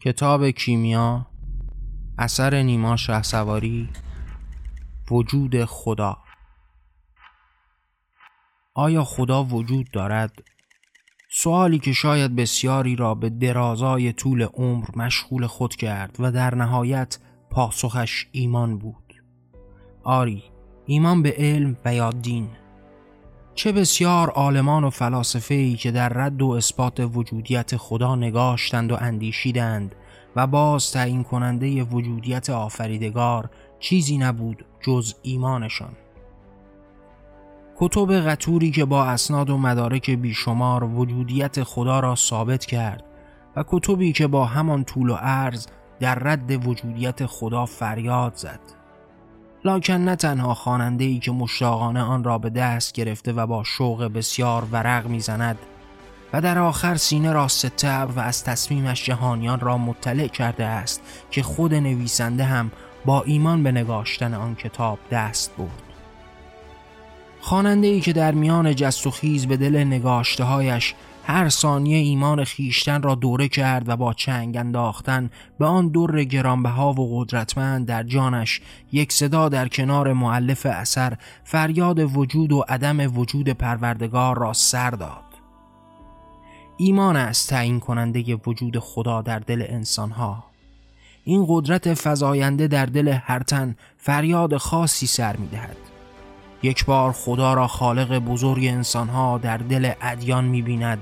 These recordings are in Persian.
کتاب کیمیا اثر نیما شهسواری وجود خدا. آیا خدا وجود دارد؟ سوالی که شاید بسیاری را به درازای طول عمر مشغول خود کرد و در نهایت پاسخش ایمان بود. آری ایمان به علم و یا دین. چه بسیار عالمان و فلاسفه که در رد و اثبات وجودیت خدا نگاشتند و اندیشیدند و باز تعیین کننده وجودیت آفریدگار چیزی نبود جز ایمانشان. کتب قطوری که با اسناد و مدارک بیشمار وجودیت خدا را ثابت کرد و کتبی که با همان طول و عرض در رد وجودیت خدا فریاد زد. لاکن نه تنها خواننده ای که مشتاقانه آن را به دست گرفته و با شوق بسیار ورق می‌زند و در آخر سینه را ستر و از تصمیمش جهانیان را مطلع کرده است که خود نویسنده هم با ایمان به نگاشتن آن کتاب دست بود خواننده ای که در میان جست و خیز به دل نگاشته هایش هر ثانیه ایمان خیشتن را دوره کرد و با چنگ انداختن به آن دور گرانبها و قدرتمند در جانش یک صدا در کنار معلف اثر فریاد وجود و عدم وجود پروردگار را سر داد. ایمان است تعیین کننده وجود خدا در دل انسانها. این قدرت فزاینده در دل هر تن فریاد خاصی سر می‌دهد. یک بار خدا را خالق بزرگ انسانها در دل ادیان می‌بیند.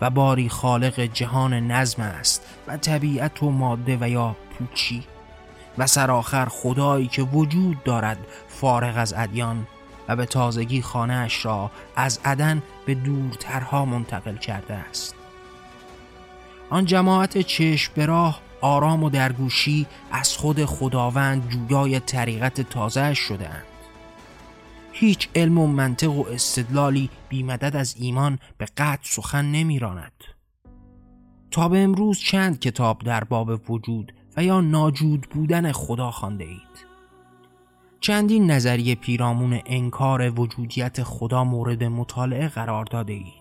و باری خالق جهان نظم است و طبیعت و ماده و یا پوچی. و سرآخر خدایی که وجود دارد فارغ از ادیان و به تازگی خانهاش را از عدن به دورترها منتقل کرده است. آن جماعت چشم به راه آرام و درگوشی از خود خداوند جویای طریقت تازه شدهاند هیچ علم و منطق و استدلالی بیمدد از ایمان به قطع سخن نمیراند. تا به امروز چند کتاب در باب وجود و یا ناجود بودن خدا خانده اید. چندین نظریه پیرامون انکار وجودیت خدا مورد مطالعه قرار داده اید.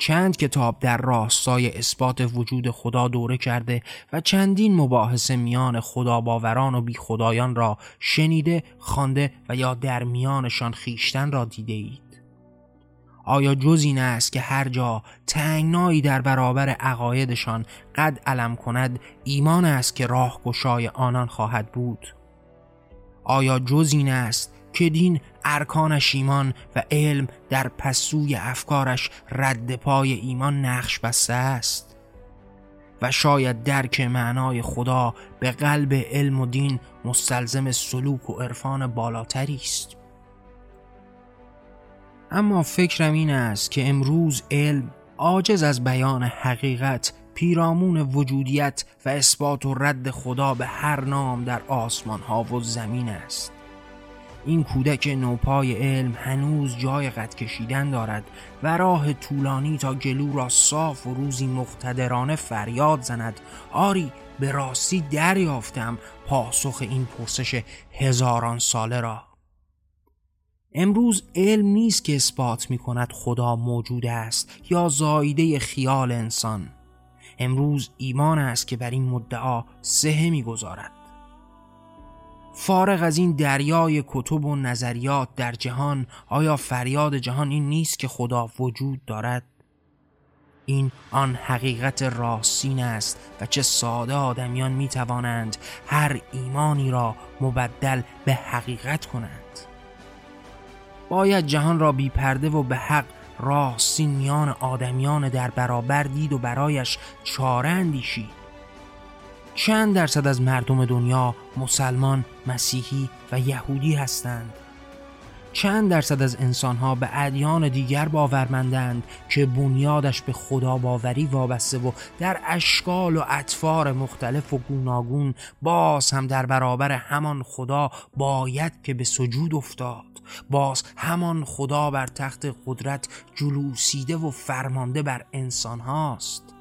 چند کتاب در راستای اثبات وجود خدا دوره کرده و چندین مباحث میان خدا باوران و بی خدایان را شنیده، خوانده و یا در میانشان خیشتن را دیده اید. آیا جز این است که هر جا تنگنایی در برابر عقایدشان قد علم کند ایمان است که راه گشای آنان خواهد بود؟ آیا جز این است که دین ارکانش ایمان و علم در پسوی افکارش رد پای ایمان نقش بسته است. و شاید درک معنای خدا به قلب علم و دین مستلزم سلوک و عرفان بالاتری است. اما فکرم این است که امروز علم عاجز از بیان حقیقت پیرامون وجودیت و اثبات و رد خدا به هر نام در آسمان ها و زمین است. این کودک نوپای علم هنوز جای قد کشیدن دارد و راه طولانی تا گلو را صاف و روزی مقتدرانه فریاد زند. آری به راستی دریافتم پاسخ این پرسش هزاران ساله را. امروز علم نیست که اثبات می کند خدا موجود است یا زایده خیال انسان. امروز ایمان است که بر این مدعا سهه می‌گذارد. فارغ از این دریای کتب و نظریات در جهان آیا فریاد جهان این نیست که خدا وجود دارد؟ این آن حقیقت راستین است و چه ساده آدمیان می توانند هر ایمانی را مبدل به حقیقت کنند باید جهان را بی پرده و به حق راستین میان آدمیان در برابر دید و برایش چاره اندیشید چند درصد از مردم دنیا مسلمان، مسیحی و یهودی هستند؟ چند درصد از انسانها به ادیان دیگر باورمندند که بنیادش به خدا باوری وابسته و در اشکال و اطفار مختلف و گوناگون باز هم در برابر همان خدا باید که به سجود افتاد باز همان خدا بر تخت قدرت جلوسیده و فرمانده بر انسان هاست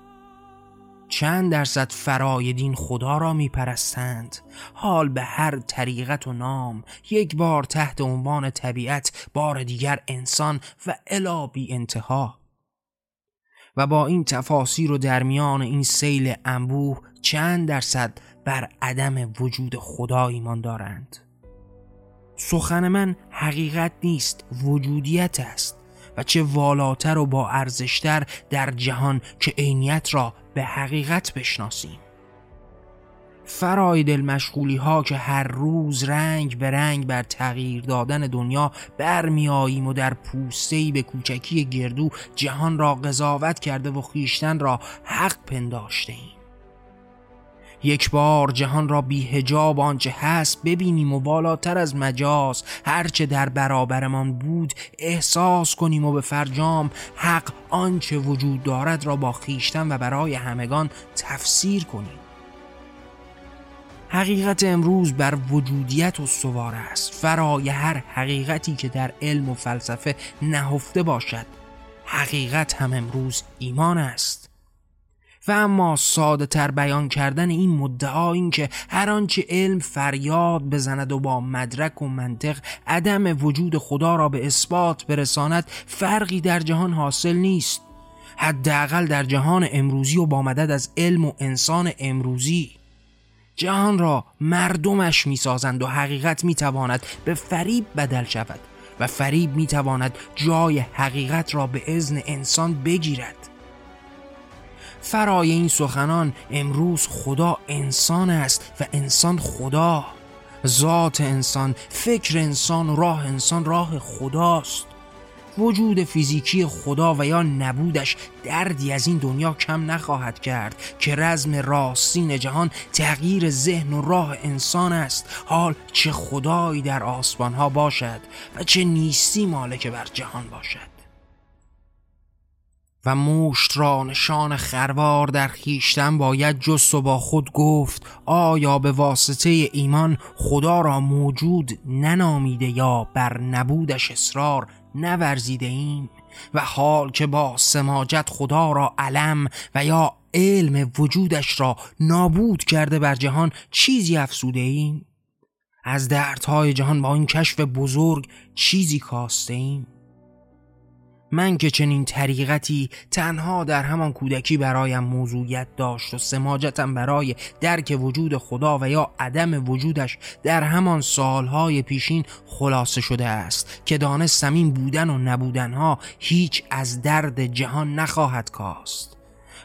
چند درصد فرایدین خدا را میپرستند. حال به هر طریقت و نام یک بار تحت عنوان طبیعت بار دیگر انسان و الا بی انتها. و با این تفاسیر و درمیان این سیل انبوه چند درصد بر عدم وجود خدا ایمان دارند. سخن من حقیقت نیست وجودیت است و چه والاتر و با ارزشتر در جهان که عینیت را به حقیقت بشناسیم فرای دل ها که هر روز رنگ به رنگ بر تغییر دادن دنیا برمیاییم و در پوستهی به کوچکی گردو جهان را قضاوت کرده و خیشتن را حق پنداشته ایم. یک بار جهان را بی هجاب آنچه هست ببینیم و بالاتر از مجاز. هرچه در برابرمان بود احساس کنیم و به فرجام حق آنچه وجود دارد را با خیشتن و برای همگان تفسیر کنیم. حقیقت امروز بر وجودیت استوار است. فرای هر حقیقتی که در علم و فلسفه نهفته باشد حقیقت هم امروز ایمان است. و اما ساده تر بیان کردن این مدعا این که هر آنچه علم فریاد بزند و با مدرک و منطق عدم وجود خدا را به اثبات برساند فرقی در جهان حاصل نیست. حداقل در جهان امروزی و با مدد از علم و انسان امروزی. جهان را مردمش می‌سازند و حقیقت می‌تواند به فریب بدل شود و فریب می‌تواند جای حقیقت را به ازن انسان بگیرد. فرای این سخنان امروز خدا انسان است و انسان خدا. ذات انسان فکر انسان راه انسان راه خداست. وجود فیزیکی خدا و یا نبودش دردی از این دنیا کم نخواهد کرد که رزم راستین جهان تغییر ذهن و راه انسان است. حال چه خدایی در آسمان ها باشد و چه نیستی مالک بر جهان باشد. و موشت را نشان خروار در خیشتن باید جست و با خود گفت آیا به واسطه ایمان خدا را موجود ننامیده یا بر نبودش اصرار نورزیده ایم؟ و حال که با سماجت خدا را علم و یا علم وجودش را نابود کرده بر جهان چیزی افسوده ایم؟ از دردهای جهان با این کشف بزرگ چیزی کاسته ایم؟ من که چنین طریقتی تنها در همان کودکی برایم موضوعیت داشت و سماجتم برای درک وجود خدا و یا عدم وجودش در همان سالهای پیشین خلاصه شده است که دانستم این بودن و نبودنها هیچ از درد جهان نخواهد کاست.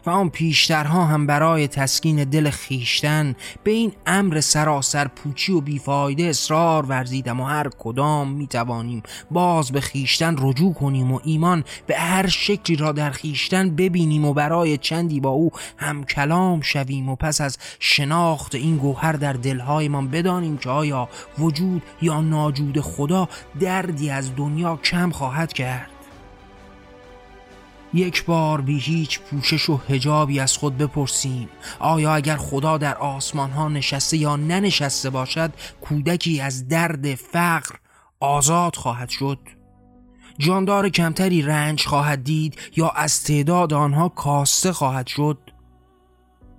و آن پیشترها هم برای تسکین دل خیشتن به این امر سراسر پوچی و بیفایده اصرار ورزیدم و هر کدام می‌توانیم باز به خیشتن رجوع کنیم و ایمان به هر شکلی را در خیشتن ببینیم و برای چندی با او هم کلام شویم و پس از شناخت این گوهر در دلهایمان بدانیم که آیا وجود یا ناجود خدا دردی از دنیا کم خواهد کرد. یک بار بی هیچ پوشش و هجابی از خود بپرسیم. آیا اگر خدا در آسمان ها نشسته یا ننشسته باشد کودکی از درد فقر آزاد خواهد شد؟ جاندار کمتری رنج خواهد دید یا از تعداد آنها کاسته خواهد شد؟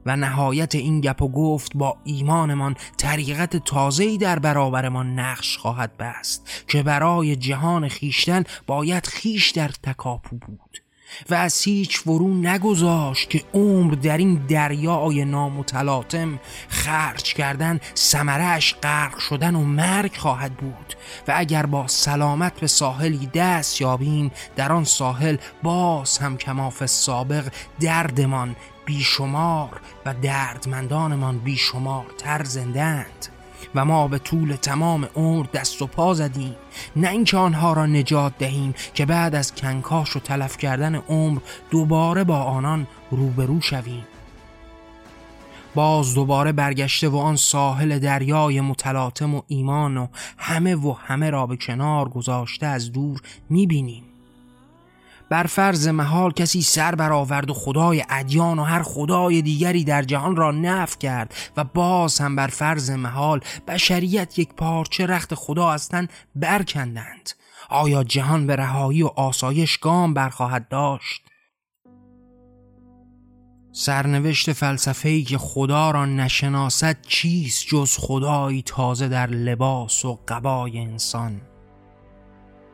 و نهایت این گپ و گفت با ایمانمان طریقت تازه‌ای در برابرمان نقش خواهد بست که برای جهان خیشتن باید خیش در تکاپو بود. و از هیچ فرو نگذاشت که عمر در این دریای نامتلاطم خرج کردن سمرش غرق شدن و مرگ خواهد بود. و اگر با سلامت به ساحلی دست یابیم در آن ساحل باز هم کماف سابق دردمان بیشمار و دردمندانمان بیشمار تر زندند و ما به طول تمام عمر دست و پا زدیم. نه اینکه آنها را نجات دهیم که بعد از کنکاش و تلف کردن عمر دوباره با آنان روبرو شویم. باز دوباره برگشته و آن ساحل دریای متلاطم و ایمان و همه و همه را به کنار گذاشته از دور می‌بینیم. بر فرض محال کسی سر برآورد و خدای ادیان و هر خدای دیگری در جهان را نف کرد و باز هم بر فرض محال بشریت یک پارچه رخت خدا هستند برکندند. آیا جهان به رهایی و آسایش گام برخواهد داشت؟ سرنوشت فلسفه‌ای که خدا را نشناسد چیست جز خدایی تازه در لباس و قبای انسان؟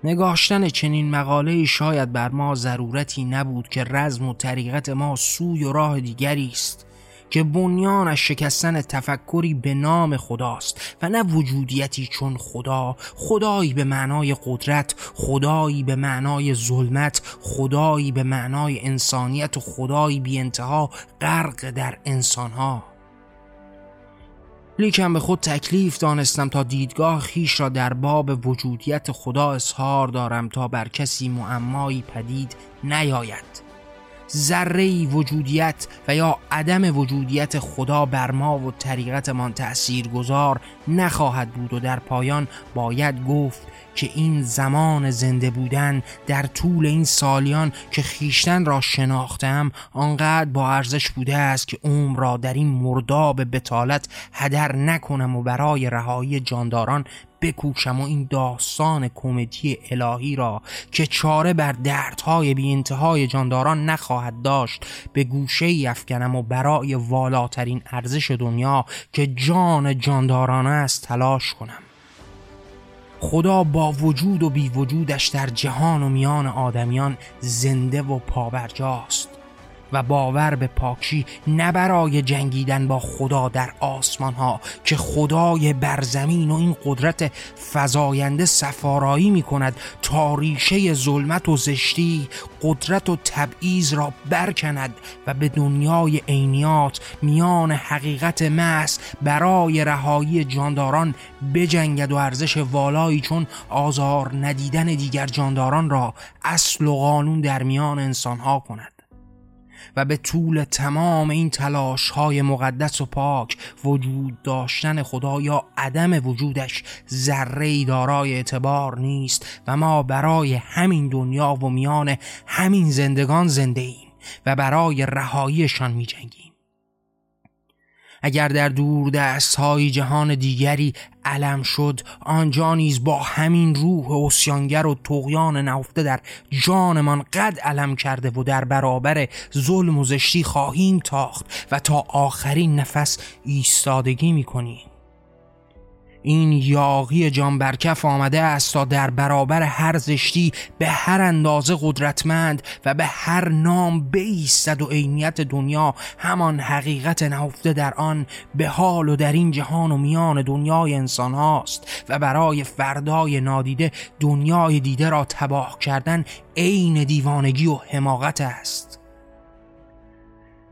نگاشتن چنین مقاله شاید بر ما ضرورتی نبود که رزم و طریقت ما سوی و راه دیگری است که بنیانش شکستن تفکری به نام خداست و نه وجودیتی چون خدا خدایی به معنای قدرت خدایی به معنای ظلمت خدایی به معنای انسانیت و خدایی بی انتها غرق در انسانها. لیکن به خود تکلیف دانستم تا دیدگاه خیش را در باب وجودیت خدا اظهار دارم تا بر کسی معمایی پدید نیاید. ذره وجودیت و یا عدم وجودیت خدا بر ما و طریقتمان تأثیر گذار نخواهد بود و در پایان باید گفت که این زمان زنده بودن در طول این سالیان که خیشتن را شناختم آنقدر با ارزش بوده است که عمر را در این مرداب بتالت هدر نکنم و برای رهایی جانداران بکوشم و این داستان کمدی الهی را که چاره بر دردهای بی انتهای جانداران نخواهد داشت به گوشه افکنم و برای والاترین ارزش دنیا که جان جانداران است تلاش کنم. خدا با وجود و بی وجودش در جهان و میان آدمیان زنده و پابرجاست. و باور به پاکشی نه برای جنگیدن با خدا در آسمان ها که خدای برزمین و این قدرت فزاینده سفارایی می کند تا ریشه ظلمت و زشتی قدرت و تبعیض را برکند و به دنیای عینیات میان حقیقت محض برای رهایی جانداران بجنگد و ارزش والایی چون آزار ندیدن دیگر جانداران را اصل و قانون در میان انسانها کند. و به طول تمام این تلاش های مقدس و پاک وجود داشتن خدا یا عدم وجودش ذره دارای اعتبار نیست و ما برای همین دنیا و میان همین زندگان زنده ایم و برای رهاییشان می جنگیم. اگر در دور دست های جهان دیگری علم شد آنجا نیز با همین روح اسیانگر و تقیان نهفته در جانمان قد علم کرده و در برابر ظلم و زشتی خواهیم تاخت و تا آخرین نفس ایستادگی می‌کنیم. این یاقی جان برکف آمده است تا در برابر هر زشتی به هر اندازه قدرتمند و به هر نام بیستد و عینیت دنیا. همان حقیقت نهفته در آن به حال و در این جهان و میان دنیای انسان هاست و برای فردای نادیده دنیای دیده را تباه کردن عین دیوانگی و حماقت است.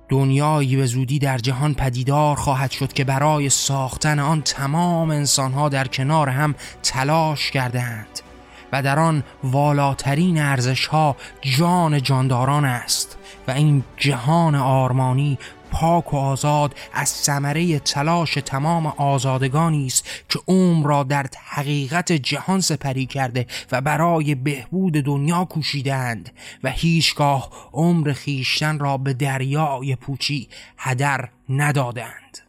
دنیایی به زودی در جهان پدیدار خواهد شد که برای ساختن آن تمام انسانها در کنار هم تلاش کردهاند و در آن والاترین ارزشها جان جانداران است و این جهان آرمانی پاک و آزاد از ثمره تلاش تمام آزادگانی است که عمر را در حقیقت جهان سپری کرده و برای بهبود دنیا کوشیدند و هیچگاه عمر خیشتن را به دریای پوچی هدر ندادند